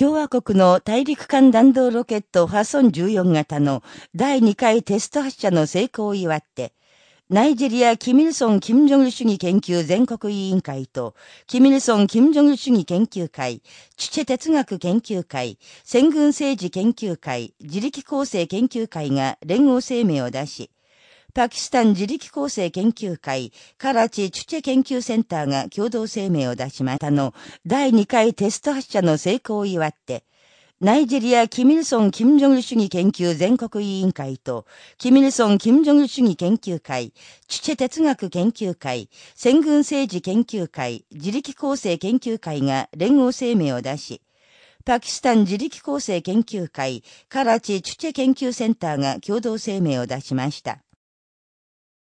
共和国の大陸間弾道ロケットファソン14型の第2回テスト発射の成功を祝って、ナイジェリア・キミルソン・キム・ジョンル主義研究全国委員会と、キミルソン・キム・ジョンル主義研究会、チチェ哲学研究会、戦軍政治研究会、自力構成研究会が連合声明を出し、パキスタン自力構成研究会、カラチ・チュチェ研究センターが共同声明を出しましたの第2回テスト発射の成功を祝って、ナイジェリア・キミルソン・キム・ジョンル主義研究全国委員会と、キミルソン・キム・ジョンル主義研究会、チュチェ哲学研究会、戦軍政治研究会、自力構成研究会が連合声明を出し、パキスタン自力構成研究会、カラチ・チュチェ研究センターが共同声明を出しました。